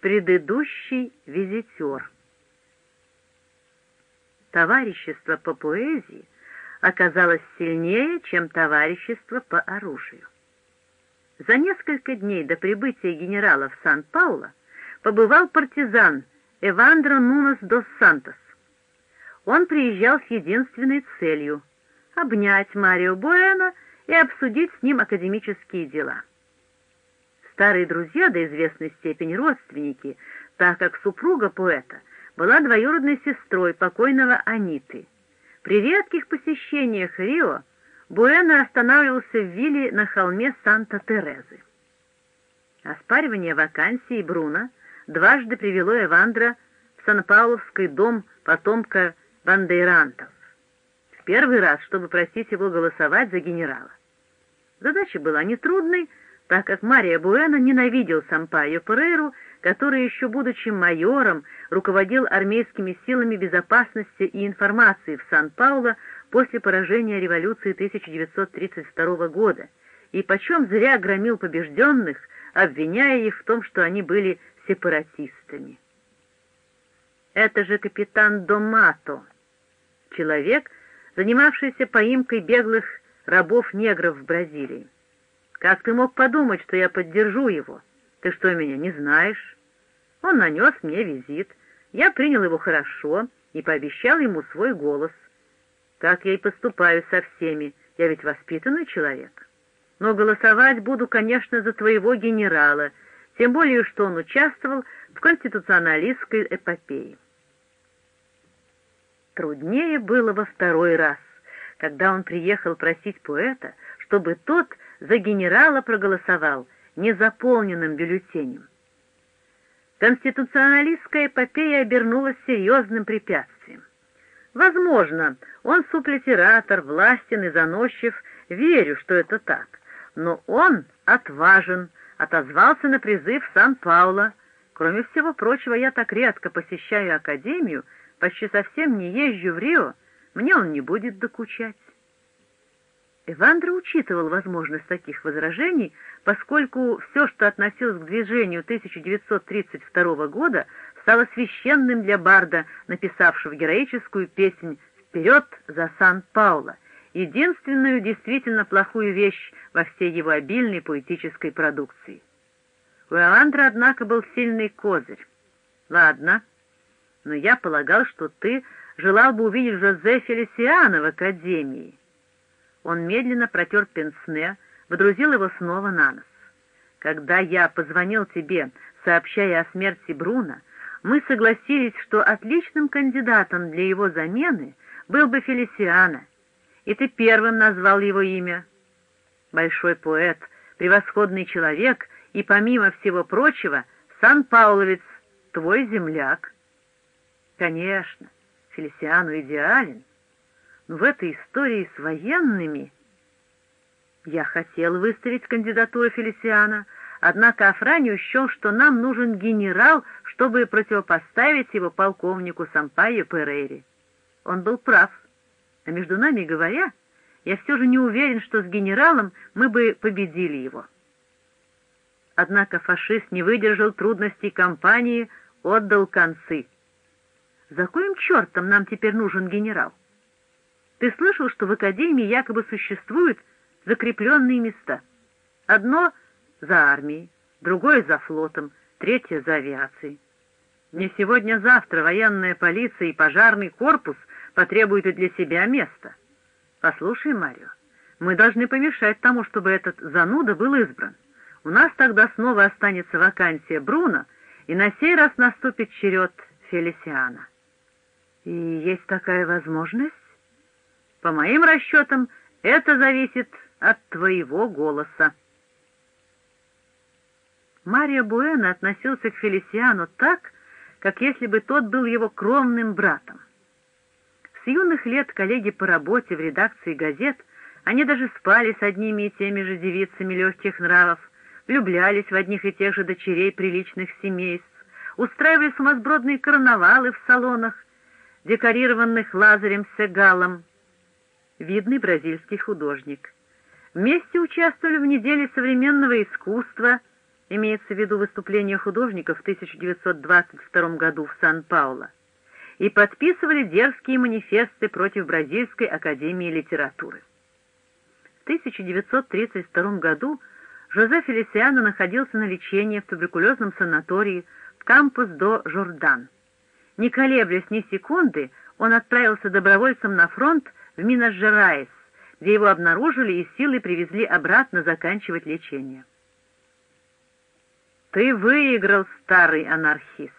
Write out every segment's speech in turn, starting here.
Предыдущий визитер. Товарищество по поэзии оказалось сильнее, чем товарищество по оружию. За несколько дней до прибытия генерала в Сан-Пауло побывал партизан Эвандро Нунос дос Сантос. Он приезжал с единственной целью — обнять Марио Буэна и обсудить с ним академические дела. Старые друзья до известной степени родственники, так как супруга поэта была двоюродной сестрой покойного Аниты. При редких посещениях Рио Буэна останавливался в вилле на холме Санта-Терезы. Оспаривание вакансии Бруно дважды привело Эвандра в Сан-Пауловский дом потомка бандейрантов. В первый раз, чтобы просить его голосовать за генерала. Задача была нетрудной, так как Мария Буэна ненавидел Сампайо Перейру, который, еще будучи майором, руководил армейскими силами безопасности и информации в Сан-Пауло после поражения революции 1932 года, и почем зря громил побежденных, обвиняя их в том, что они были сепаратистами. Это же капитан Домато, человек, занимавшийся поимкой беглых рабов-негров в Бразилии. Как ты мог подумать, что я поддержу его? Ты что, меня не знаешь? Он нанес мне визит. Я принял его хорошо и пообещал ему свой голос. Так я и поступаю со всеми. Я ведь воспитанный человек. Но голосовать буду, конечно, за твоего генерала, тем более, что он участвовал в конституционалистской эпопее. Труднее было во второй раз, когда он приехал просить поэта, чтобы тот за генерала проголосовал незаполненным бюллетенем. Конституционалистская эпопея обернулась серьезным препятствием. Возможно, он суплитератор, властен и заносчив, верю, что это так, но он отважен, отозвался на призыв Сан-Пауло. Кроме всего прочего, я так редко посещаю академию, почти совсем не езжу в Рио, мне он не будет докучать. Эвандро учитывал возможность таких возражений, поскольку все, что относилось к движению 1932 года, стало священным для Барда, написавшего героическую песнь «Вперед за Сан-Пауло», единственную действительно плохую вещь во всей его обильной поэтической продукции. У Эвандра, однако, был сильный козырь. «Ладно, но я полагал, что ты желал бы увидеть Жозе Фелисиана в Академии». Он медленно протер пенсне, водрузил его снова на нос. «Когда я позвонил тебе, сообщая о смерти Бруна, мы согласились, что отличным кандидатом для его замены был бы Фелисиана, и ты первым назвал его имя. Большой поэт, превосходный человек и, помимо всего прочего, Сан-Пауловец, твой земляк. Конечно, Фелисиану идеален, в этой истории с военными... Я хотел выставить кандидатуру Фелисиана, однако Афранио счел, что нам нужен генерал, чтобы противопоставить его полковнику Сампайо Перейре. Он был прав. А между нами говоря, я все же не уверен, что с генералом мы бы победили его. Однако фашист не выдержал трудностей кампании, отдал концы. За коим чертом нам теперь нужен генерал? Ты слышал, что в Академии якобы существуют закрепленные места? Одно за армией, другое за флотом, третье за авиацией. Не сегодня-завтра военная полиция и пожарный корпус потребуют и для себя места. Послушай, Марио, мы должны помешать тому, чтобы этот зануда был избран. У нас тогда снова останется вакансия Бруно, и на сей раз наступит черед Фелисиана. И есть такая возможность? По моим расчетам, это зависит от твоего голоса. Марио Буэна относился к Фелисиану так, как если бы тот был его кровным братом. С юных лет коллеги по работе в редакции газет, они даже спали с одними и теми же девицами легких нравов, влюблялись в одних и тех же дочерей приличных семейств, устраивали сумасбродные карнавалы в салонах, декорированных Лазарем Сегалом, видный бразильский художник. Вместе участвовали в неделе современного искусства имеется в виду выступление художников в 1922 году в Сан-Пауло, и подписывали дерзкие манифесты против Бразильской академии литературы. В 1932 году Жозе Фелисиано находился на лечении в туберкулезном санатории в Кампус-до-Жордан. Не колеблясь ни секунды, он отправился добровольцем на фронт в Минас-Жерайс, где его обнаружили и силой привезли обратно заканчивать лечение. «Ты выиграл, старый анархист.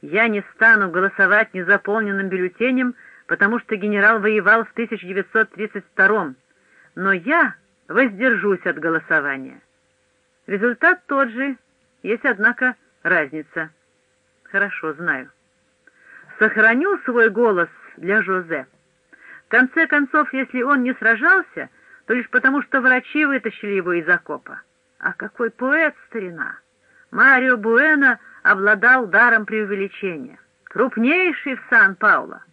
Я не стану голосовать незаполненным бюллетенем, потому что генерал воевал в 1932 но я воздержусь от голосования. Результат тот же, есть, однако, разница. Хорошо, знаю. Сохраню свой голос для Жозе. Конце концов, если он не сражался, то лишь потому, что врачи вытащили его из окопа. А какой поэт, старина! Марио Буэна обладал даром преувеличения. Крупнейший в Сан-Пауло.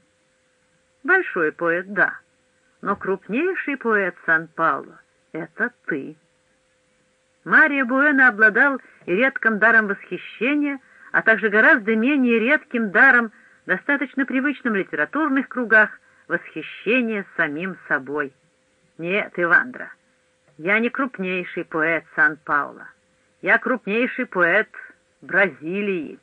Большой поэт, да, но крупнейший поэт Сан-Пауло это ты. Мария Буэна обладал и редким даром восхищения, а также гораздо менее редким даром, достаточно привычным в литературных кругах, восхищения самим собой. Нет, Ивандра, я не крупнейший поэт Сан-Пауло. Я крупнейший поэт Бразилии.